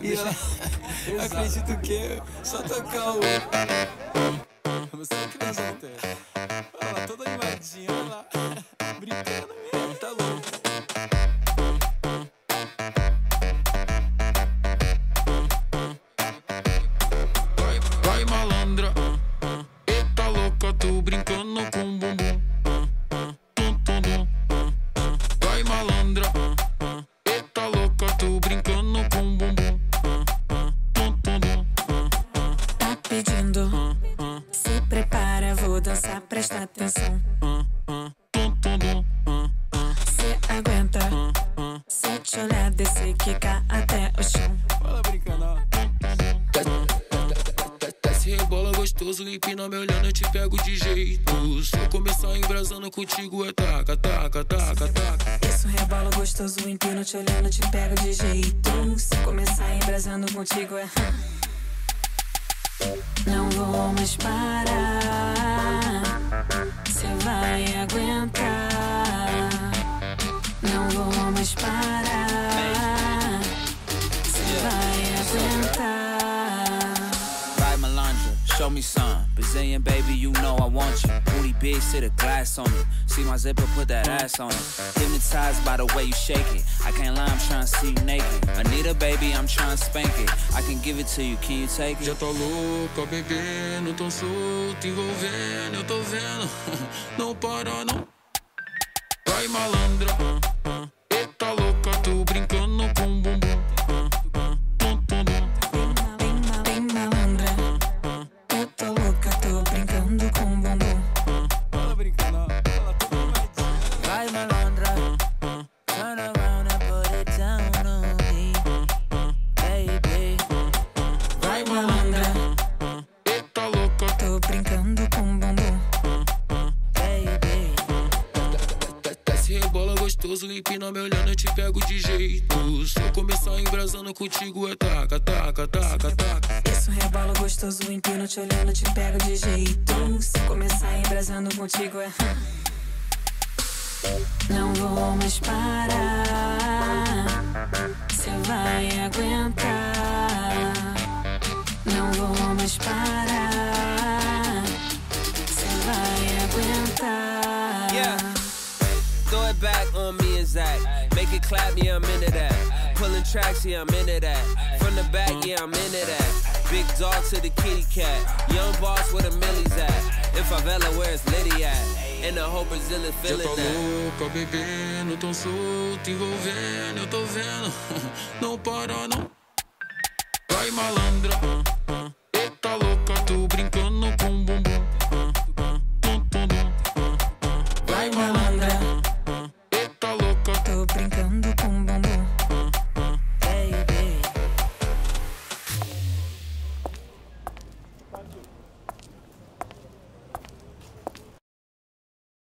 E ela acredita o quê? Só tocar o. Você acredita? Olha lá, toda animadinha, olha lá. Brincando mesmo, tá louco. Vai, vai malandra, eita louca, tô brincando com bumbum. Dançar, presta atenção. Cê aguenta, se te olhar, descer, quicar até o chão. Fala brincando. Desce rebola gostoso, empina me olhando, eu te pego de jeito. Se eu começar embrasando contigo, é taca, taca, taca, taca. Isso rebola gostoso, empino te olhando, te pego de jeito. Se começar embrasando contigo é. Não vou mais parar. Cê vai aguentar. Não vou mais parar. Cê vai aguentar. Right, Melandra, show me some. Brazilian baby, you know I want you. Booty big, sit a glass on it. See my zipper, put that ass on it. Hypnotized by the way you shake it. I can't lie, I'm trying to see you naked. Anita, baby, I'm trying to spank it. I can give it to you, can you take Já it? tá louca, bebendo, tão solto, envolvendo, eu tô vendo. Não para, não. Gostoso, empina me olhando, eu te pego de jeito. Se eu começar embrasando contigo, é taca, taca, taca, taca. Isso rebola gostoso, empino te olhando, te pego de jeito. Se começar embrasando contigo é. Não vou mais parar. Cê vai aguentar. Não vou mais parar. Cê vai aguentar. Yeah. Throw it back on me and Zach. Make it clap, yeah, I'm into that. Pulling tracks, yeah, I'm into that. From the back, yeah, I'm into that. Big dog to the kitty cat. Young boss where the millies at. In favela, where's Liddy at? In the whole Brazilian Já feeling tá louca, bebendo, tão solto, envolvendo, eu tô vendo. Não para, não. Vai malandra, 안 줘.